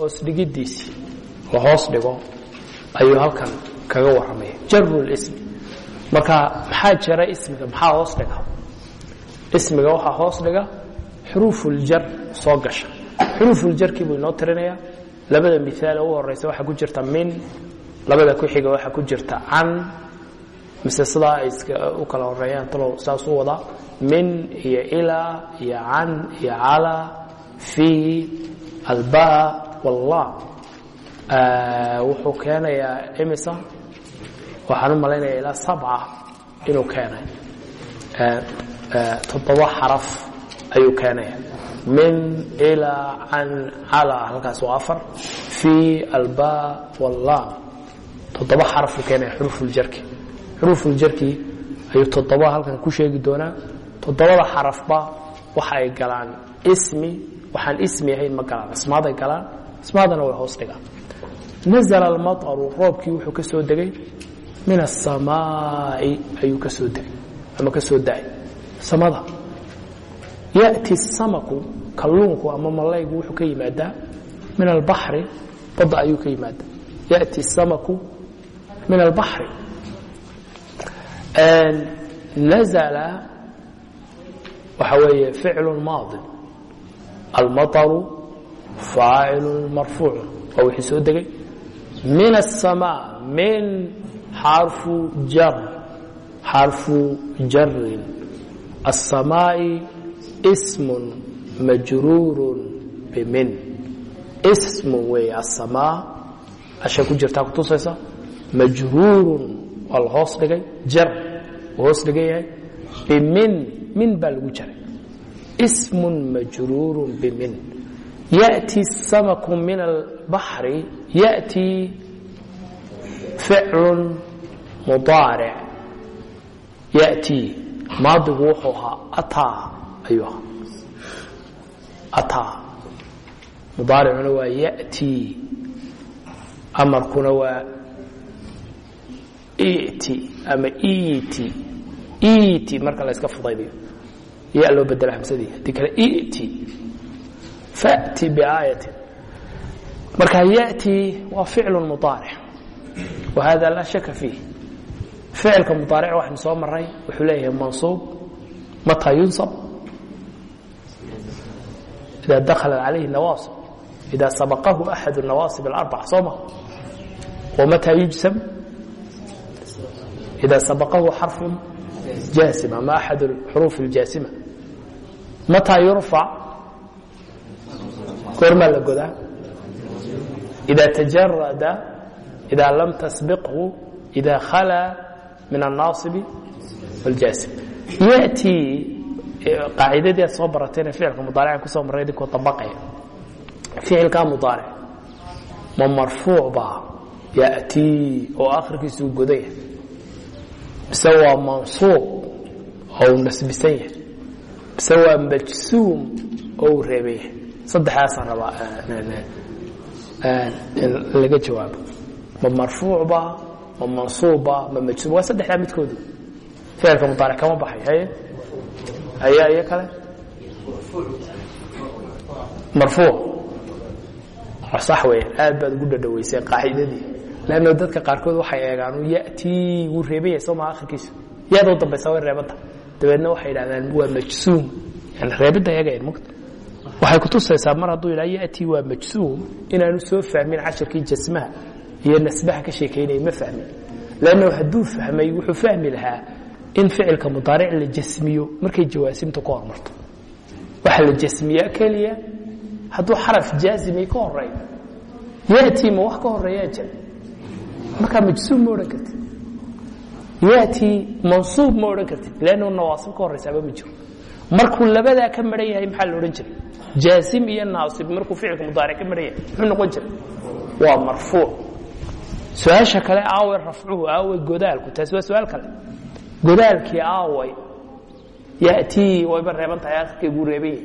hoos dhigidiisii la hoos dhigo ayuu halkan kaga warramaya jaru lismi marka maxaa jira ismiga? Maxaa hoos dhiga? Ismiga waxaa hoos dhiga xuruufuljar soo gasha. Xuruufuljarkii buu inoo tirinaya labada miaal ugu horeysa waxaa ku jirta min labada ku xiga waxaa ku jirta can. Mise sidaa ay u kala horeeyaan talow saas u wadaa min iyo ilaa iyo can iyo cala fi alba wallah wuxuu keenayaa imisa? Waxaan u malaynaya ilaa sabca inuu keenay. Toddoba xaraf ayuu keenaya min ilaa can cala halkaas waa afar. Fi alba wallah toddoba xarafuu keenaya xuruufuljarki xuruufuljarki ayuu toddoba halkan ku sheegi doonaa. Toddobada xarafba waxa ay galaan ismi. Waxaan ismi ahayn ma galaan asmaaday galaan asmaadana way hoos dhigaan nazla almaطru roobkii wuxuu ka soo degay min aلsamaa'i ayuu ka soo degay ama ka soo da-ay samada yأti الsamaku kalluunku ama malaygu wuxuu ka yimaadaa min albaxri badda ayuu ka yimaadaa yأti الsamaku min albaxri nazla waxa weeye ficlu maadi almaطru faacilu marfuuc waa wixii soo degay min الsamاء min xarfu jar xarfu jarin الsamaaءi sm majruur bmin sm wey aلsamaa asha ku jirtaa kutusaysa majruurun waa la hoos dhigay jar uu hoos dhigan yahay bimin min baa lagu jaray sm majruur bmin yأتي السمك من البحر يأتي فعل مضارع يأتي maadigu wuxuu ahaa ataa ayuu ahaa ataa mudaaricuna waa yأtii amarkuna waa iti ama iti iti marka la iska fudaydiyo ya loo bedela hamsadii haddii kale iti fأti biaayatin marka yأtii waa ficlu mudaaric wa hada laa shaka fiih ficilka mudaaric waxaynu soo maray wuxuu leeyahay mansuub mataa yunsab ida dakhala calayhi nawaasib ida sabaqahu axad nawaasib اlarbac soo ma wamataa yujsam ida sabaqahu xarfu jaasim ama axad xuruuf اljaasima mataa yurfac goormaa la godaa. Ida tajarada ida lam tasbiqhu ida khalaa min alnaasibi wاljaasib yatii qaacidadii aad soo baratayna ficilka mudaarican ku soo marray idinkoo abaqaya ficilkaa mudaaric ma marfuuc ba yatii oo akhirkiisuu godaya mise waa mansuub oo uu nasbisan yahay. Mise waa majsuum oo uu reeban yahay saddexdaasaan rabaa in laga jawaabo. Ma marfuuc baa ma mansuuba ma majsuub waa saddexdaa midkoodu ficilka mudaaric kama baxay haye haye iyo kale? Marfuuc. Sax weeyaan aad baad ugu dhadhaweyseen qaacidadii. Leanno dadka qaarkood waxay eegaan ya'tii wuu reeban yahay soo maa akhirkiisa yaadoo dambaysa way reebanta dabeedna waxay yidhahdaan waa majsuum yani reebidda eegayan mugta waxay kutusaysaa mar hadduu yidhaha ya'tii waa majsuum inaanu soo fahmin cashirkii jasmaha iyo nasbaha ka sheekaynaya ma fahmin. Lanno hadduu fahmay wuxuu fahmi lahaa in ficilka mudaaric la jasmiyo markay jawaasimta ka hormarto waxa la jasmiyaa keliya hadduu xaraf jaazimi ka horeeyo yatii ma wax ka horeeyaa jira markaa majsuum ma odhan kartid. Yatii mansuub ma odhan kartid. Lanno nawaasib ka horeysaaba ma jiro markuu labadaa ka maran yahay maxaa la odhan jiray? Jaazim iyo naasib markuu ficilka mudaaric ka maran yahay muxuu noqon jiray? Waa marfuuc. Su'aasha kale aaway rafcuhu aaway godaalku taasi waa su'aal kale. Godaalkii aaway yatii wayba reeban tahay akhirkayguu reeban yahay.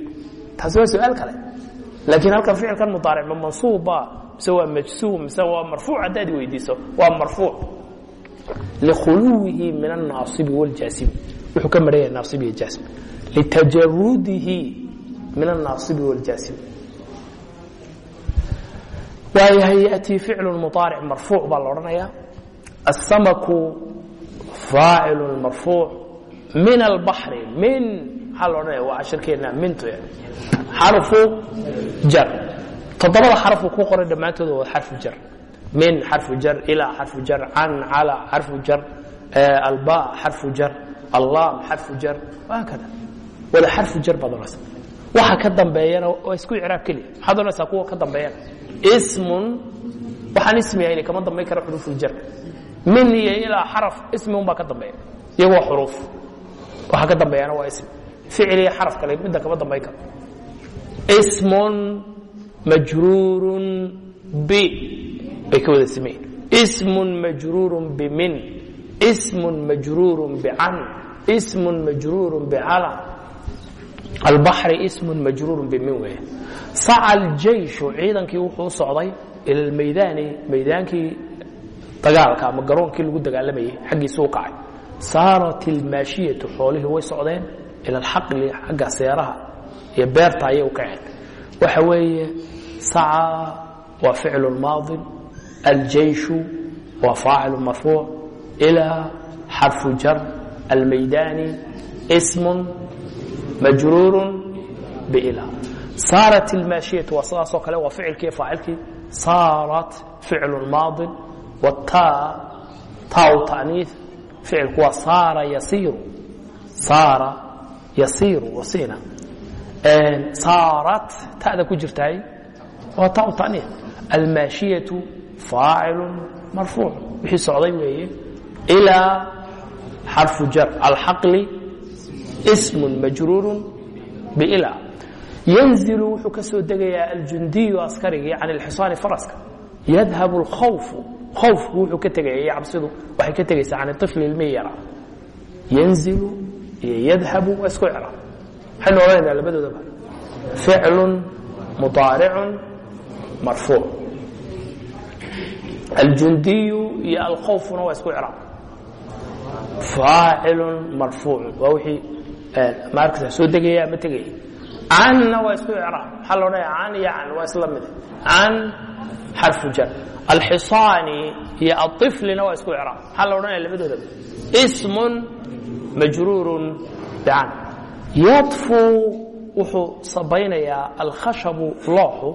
Taasi waa su'aal kale. Laakiin halkan ficilkan mudaaric ma mansuubba mise waa majsuum mise waa marfuuc haddaad weydiiso waa marfuuc. Likhuluwihi min annaasibi wاljaasimi wuxuu ka maran yahay naasib iyo jaasim litajarudihi min annaasibi wاljaasimi waayahay yaأtii ficlu muطaaric marfuuc baa la odhanaya الsamaku faacilu marfuuc min albaxri min maxaa la odhanaya waa cashirkeena mintu xarfu jar toddobada xarafuu ku qoray dhammaantooda waa xarfu jar min xarfu jar ilaa xarfu jar can cala xarfu jar alba xarfu jar allaam xarfu jar haakada wada xarfu jar baad odhanaysa waxa ka dambeeyana waa isku icraab keliya maxaad odhanaysaa kuwa ka dambeeyana ismun waxaan ismi ahayni kama dambayn kara xuruufuljar min iyo ilaa xaraf ismi un baa ka dambeeya. Iyagu waa xuruuf. Waxa ka dambeeyana waa ismi. Ficil iyo xaraf kale midda kama dambayn karo. Ismun majruurun bi bay ka wada sameeyin ismun majruurun bimin ismun majruurun bican ismun majruurun bicala albaxri ismun majruurun bimin weeye saca aljayshu ciidankii wuxuu socday ila almaydaani maydaankii dagaalka ama garoonkii lagu dagaalamayay xaggiisu u kacay. Saarat ilmaashiyatu xoolihii way socdeen ila alxaqli xagga seeraha iyo beerta ayay u kaceen. Waxa weeye saca waa ficlu maadin aljayshu waa faacilu marfuuc ilaa xarfu jar almaydaani ismun majruurun bila saarat ilmaashiyatu waa sidaasoo kale waa ficilkii faacilkii. Saarat ficlu maadin wtaa taau taniif. Ficilku waa saara yasiiru. Saara yasiiru wasiina saarat tada ku jirtaay waa taau taniif. Almaashiyatu faacilu marfuuc. Wixii socday weeye. Ilaa xarfu jar alxaqli ismun majruurun bila yanzilu wuxuu ka soo degayaa aljundiyu askarigii can ilxisaani faraska. Yadhabu alkhawfu khawfku wuxuu ka tegaya iyo cabsidu waxay ka tegaysaa can ifli ilmihi yara. Yanzilu iyo yadhabu waa isku cira waxaynu odhanaynaa labadoodaba ficlu muطaaricun marfuuc. Aljundiyu iyo alkhawfuna waa isku cira faacilu marfuucu waa wixii maarkasa soo degaya ama tegaya canna waa isku icraab. Maxaa la odhanaya can iyo can waa isla mid. Can xarfu jar. Alxisaani iyo aطiflina waa isku icraab. Maxaa la odhanaya labadoodaba ismun majruurun bican. Yadfu wuxuu sabaynayaa alkhashabu looxu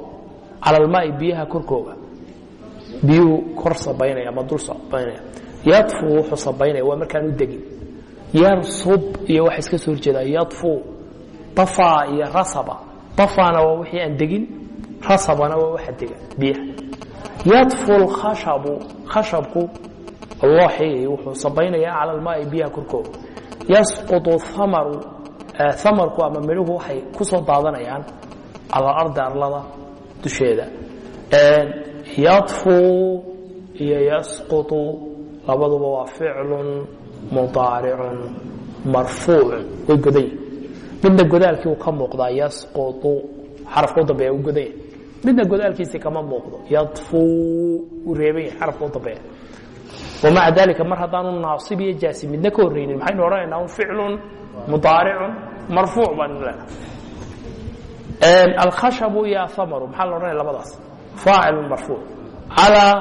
cala almaai biyaha korkooga biyuhu kor sabaynaya ama dul sabaynaya. Yadfu wuxuu sabaynaya waa markaan u degin yarsub iyo waxa iska soo horjeedaa yadfu dafaa iyo rasaba. Dafaana waa wixii aan degin rasabana waa waxa dega biyaha. Yadfu lkhashabu khashabku looxii wuxuu sabaynayaa cala almaai biyaha korkooda. Yasqutu amaru amarku ama midhuhu waxay ku soo daadanayaan cala alardi arlada dusheeda. Yadfu iyo yasqutu labaduba waa ficlun mudaaricun marfuucun way godan yihiin midna godaalkii uu ka muuqdaa yasqutu xarafka u dambeeya uu godan yahay midna godaalkiisii kama muuqdo yadfuu uu reeban yahay xarafka u dambeeya. Wamaca dalika mar haddaanu naasib iyo jaasi midna ka horreynin maxaynu odhanaynaa? Un ficlun mudaaricun marfuuc baanu leenahay alkhashabu iyo aamaru maxaa la odhanaya labadaas? Faacilun marfuuc. Calaa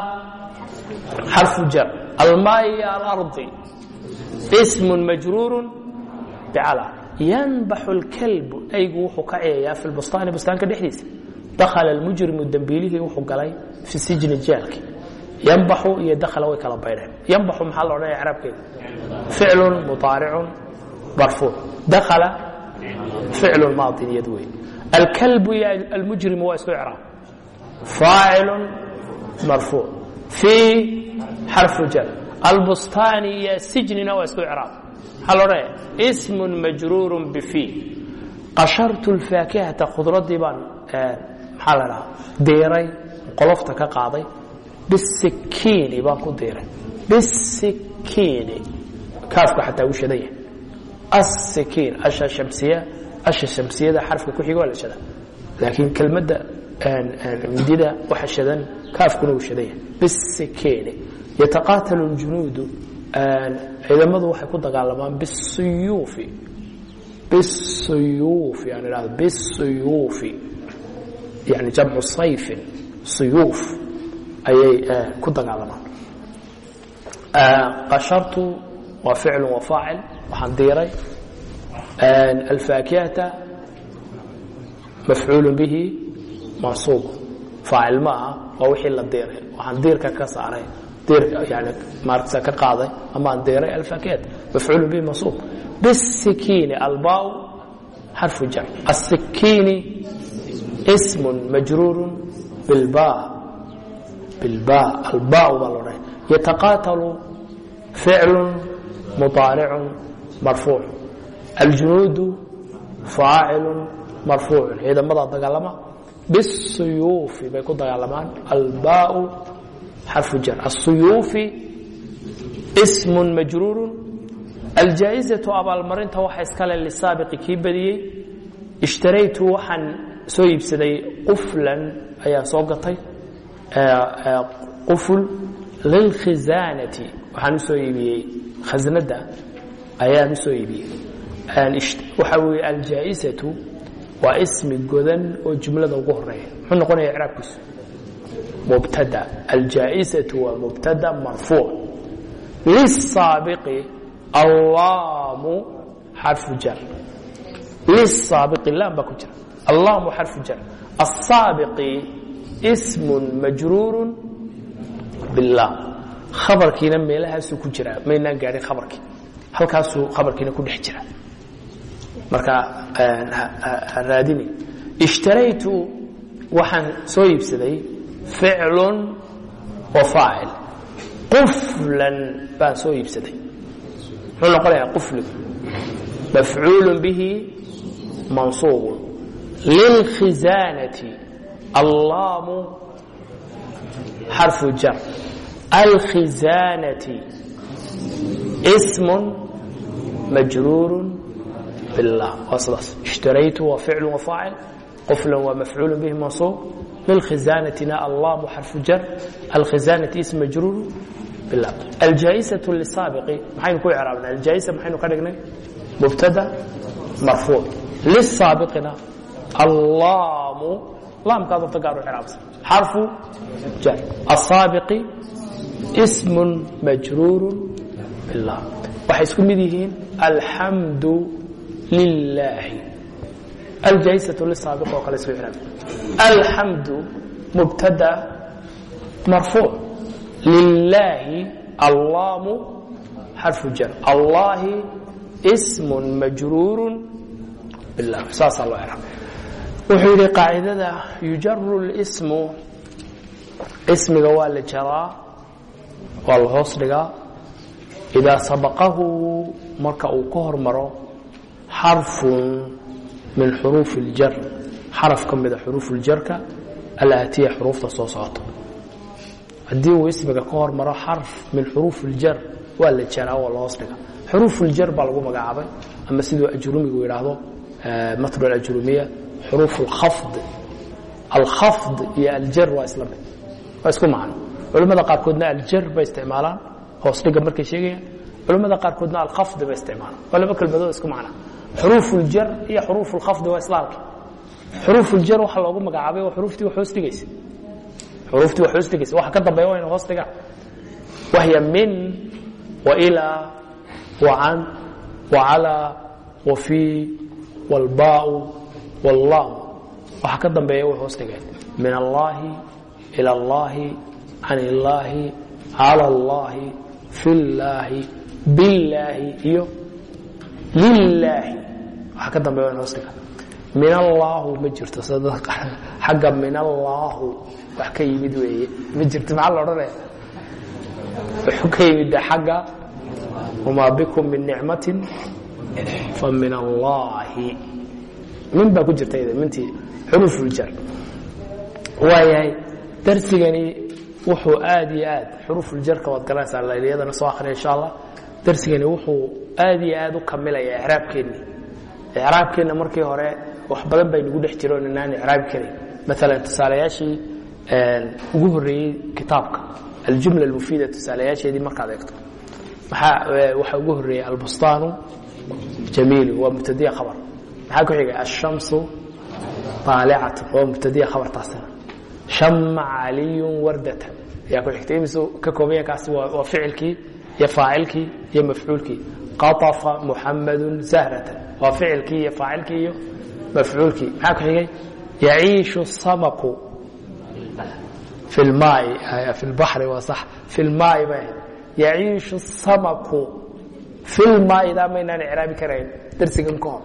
xarfu jar. Almaai iyo alardi ismun majruurun bicala yanbaxu lkalbu aygu wuxuu ka ciyayaa fi lbustaani bustaanka dhexdiisa. Dakhala almujrimu dembiilihii wuxuu galay fi sijni jeelki yanbaxu iyo dakhala way kala baydheen yanbaxu maxaa la odhanaya craabkeeda ficlun muطaaricun marfuuc. Dakhala ficlun maadiniyad wey alkalbu iyo almujrimu waa isku icraab. Faacilun marfuuc. Fii xarfu jar albustaani iyo asijnina waa isku icraab maxaa la odhanaya ismun majruurun bifii qashartu lfaakihata khudradii baan maxaa la dhahaa diiray qolofta ka qaaday bisikiini baan ku diiray bisikiini kaafku xataa uu shadan yahay asikiin asha shamsiya asha shamsiyada xarfka ku xiga waa la shada laakiin kelmadda midida waxa shadan kaafkuna uu shadan yahay bisikiini yataqaatalu ljunuudu ciidamadu waxay ku dagaalamaan bisuyuufi bisuyuufi aan idhahdo bisuyuufi yani jamcu sayfin suyuuf ayay ku dagaalamaan qashartu waa ficlu wa waxaan diiray alfaakihata mafcuul bihi mansuub faacil ma aha waa wixii la diiray waxaan diirka ka saaray mrsa ka aaday amaan deeray alfakeed mafcuul bi mansuub bisikiini albaaw xarfu jar. Asikiini smu majruuru bilba alba baa lodha yataqaatalu ficlu muطaaricu marfuuc. Aljunuudu faacilu marfuucu ciidamada dagaalama. Bisuyuufi bay ku dagaalamaan. Alba xarfu jar asuyuufi smun majruurun aljaa'izatu abaalmarinta waxa iskale lisaabiqi kii badiyey ishtaraytu waxaan soo iibsaday quflan ayaa soo gatay quful lilkhizaanati waxaan u soo iibiyey khaznada ayaan u soo iibiyey waxa weeye aljaa'izatu waa ismi godan oo jumlada ugu horreeya muxuu noqonaya icraabkiisu mubtada aljaa'isatu waa mubtada marfuuc lisaabiqi allaamu xarfu jar lisaabiqi laam baa ku jira allaamu xarfu jar asaabiqi ismun majruurun billaam khabarkiina meelahaasuu ku jiraa maynaan gaadhin khabarkii halkaasuu khabarkiina ku dhex jira marka raadini ishtaraytu waxaan soo iibsaday ficlun wa faacil quflan baan soo iibsaday. Muxuu noqonayaa qufligu mafcuulu bihi mansuubun. Lilkhizaanati allaamu xarfu jar. Alkhizaanati sm majruur biاllaam waa sidaas. Ishtaraytu waa ficlu wa faacil qفla waa مفعuuل bه maنصوب للkhiزاaنaةna اللام xرف jر الkhiزاaنة اسم مجrور بالله الجائزة للsaaبق maxaynu ku عraabna الجائزة maxaynu ka dhignay مبتدى مرفوع للsaaبقna allaamu laamkaad horta gaar u xiraabsan xarfu jar asaabiqi ismun majruuru billaah waxay isku mid yihiin alxamdu lilaahi aljaysatu lisaabiq oo kale isku xiraab alxamdu mubtada marfuuc lilaahi allaamu xarfu jar allaahi ismun majruuru bilah saasaa loo xiraab wuxuu yidhi qaacidada yujaru اlsmu ismiga waa la jaraa waa la hoos dhigaa idaa sabaqahu marka uu ka hormaro xarfun min xuruuf اljar xaraf ka mida xuruuf uljarka alaatiya xuruufta soo socota haddii uu ismiga ka hormaro xarf min xuruuf uljar waa la jaraa waa la hoos dhiga xuruufuljar baa lagu magacaabay ama siduu ajrumigu yidhaahdo matru alajrumiya xuruuf اlkhafd alkhafd iyo aljar waa isla mid waa isku macno culimmada qaarkoodna aljar bay isticmaalaan hoos markay sheegayaan culimmada qaarkoodna alkhafd bay isticmaalaan waa laba kelmadood isku macna xuruuf uljar iyo xuruuf اlkhafd waa islaamka xuruuf uljar waxaa loogu magacaabay waa xuruuftii wax hoos dhigaysa xuruuftii wax hoos dhigaysa waxa ka dambeeya waa ina hoos dhigaan wahya min wailaa wacan wacalaa wafii wاlbaau wاllaam waxa ka dambeeya way hoos dhigeen min allaahi ilى اllahi can illaahi calى اllahi fi llaahi billaahi iyo lilaahi waxa ka dambeeya dhigaan min allaahu ma jirto xagga min allaahu wax ka yimid weeye. Ma jirto maxaa la odhanaya wuxuu ka yimid xagga. Wamaa bikum min nicmatin fa min allaahi min baa ku jirta mintii xuruufuljar waayahay darsigani wuxuu aad iyo aad xuruufuljarka waad garanaysaa layliyadana soo akhriya insha allah darsigani wuxuu aad iyo aad u kamilaya icraabkeennii icraabkeenna markii hore wax badan bay nagu dhex jiro inaan icraabi karin maalan tusaalayaashii ugu horreeyey kitaabka aljumla almufiida tusaalayaasheedii markaad eegto. Waxaa ugu horreeyey albustaanu jamiilu waa mubtadiya khabar. Maxaa ku xigay? Ashamsu aalicatu waa mubtadiya khabartaasina shama caliyun wardatan. Ayaa ku xigtay. Imisuu ka koobanya kaasi waa ficilkii iyo faacilkii iyo mafcuulkii. Qaطafa muxamadun zahratan waa ficilkii iyo faacilkii iyo mafcuulkii. Maxaa ku xigay? Yaciishu samaku fi lbaxri waa sax. Fi lmaai bay ahayd. Yaciishu samaku fi lmaai daa maynaan icraabi karayn. Darsigan ka hor.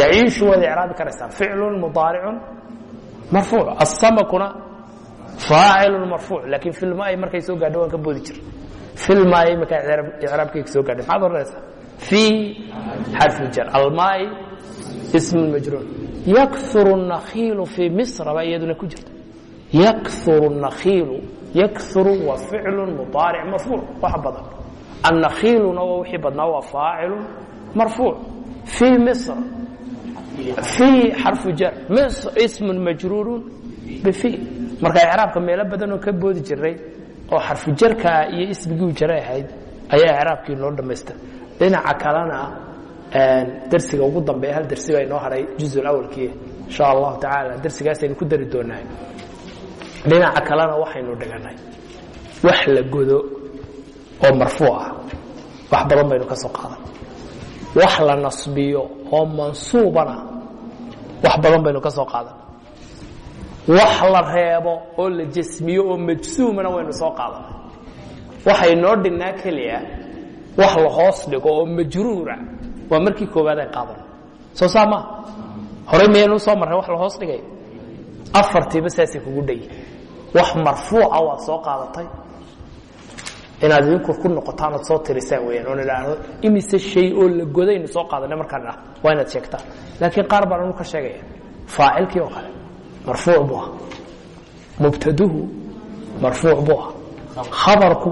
Yaciishu waad icraabi karaysaa ficlun mudaaricun marfuuc. Asamakuna faacilun marfuuc. Laakiin fi lmaai markay soo gaadho waan ka boodi jira fi lmaai markaa icraabkayga soo gaadhay maxaad oranaysaa fi xarfi jar almaai ism majruur yakuru الnakiilu fii misra baa iyaduna ku jirta yakuru الnakiilu yakuru waa ficlu mudaaric marfuuc wax badan annakiiluna waa wixii badnaa waa faacilu marfuuc fii misr fii xarfu jar misr ismu majruuru bifi marka icraabka meelo badanoo ka boodi jiray oo xarfu jarkaa iyo ismigii jaray ahayd ayaa icraabkii noo dhammaystira dhinaca kalena darsiga ugu dambeeya hal darsi baa inoo haray juz awalkii insha allahu tacaala darsigaasaynu ku dari doonaa dhinaca kalena waxaynu dhiganay. Wax la godo oo marfuuc ah. Wax badan baynu ka soo qaadan. Wax la nasbiyo oo mansuubana wax badan baynu ka soo qaadan wax la reebo oo la jasmiyo oo majsuumana waynu soo qaadanay. Waxay noo dhignaa keliya wax la hoos dhigo oo majruura. Waa markii koowaad ay qaadan. Soo saa maa horey miyaynu soo marray wax la hoos dhigay? Afartiiba saasay kugu dhegi wax marfuuca waad soo qaadatay. Inaad idinku ku noqotaan soo tirisaan weyaan oon idhaahdo imise shay oo la godaynu soo qaadanay markaan idhaah? Waa inaad sheegtaan laakiin qaar baan anu ka sheegaya. Faacilkii oo kale marfuuc buu ahaa. Mubtaduhu marfuuc buu ahaa. Khabarku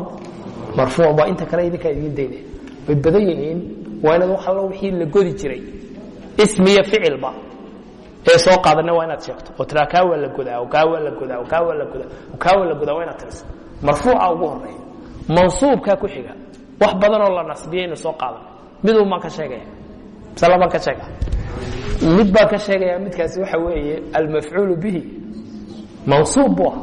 marfuuc baa inta kale idinkaa idiin daynaya way badan yihiin waa inaad wax allo wixii la godi jiray. Ismiyo ficilba ee soo qaadanay waa inaad sheegto. Oo tiraa kaa waa la godaa oo kaa waa la godaa oo kaa waa la godaa oo kaa waa la godaa waa inaad tiriso. Marfuuca ugu horreeya mansuubkaa ku xiga. Wax badanoo la nasbiyaynu soo qaadanay. Midun baan ka sheegaya? Mise labaan ka sheega mid baan ka sheegaya midkaasi waxa weeye almafcuulu bihi mansuub buu ah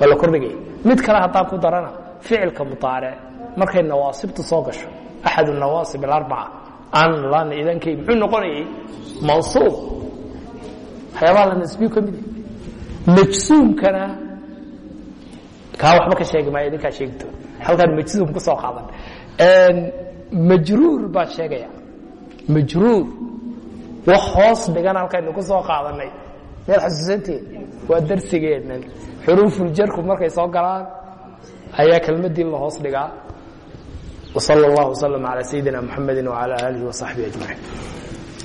waa la kordhigaya mid kale haddaan ku darana ficilka mudaaric markay nawaasibtu soo gasho axad nawaasib alarbaca an lan idankay muxuu noqonayay mansuub. Waxyaabaha la nasbiyu ka mid majsuumkana kaa waxba ka sheegi maayo idinkaa sheegi doon halkaan majsuum ku soo qaadan. Majruur baan sheegaya. Majruur wax hoos dhigan halkaynu ku soo qaadanay meel xasuusanteed waa darsigeennan xuruufuljarku markay soo galaan ayaa kelmadii la hoos dhigaa وصلى الله وسلم على سيدنا محمد وعلى آله وصحبه أجمعين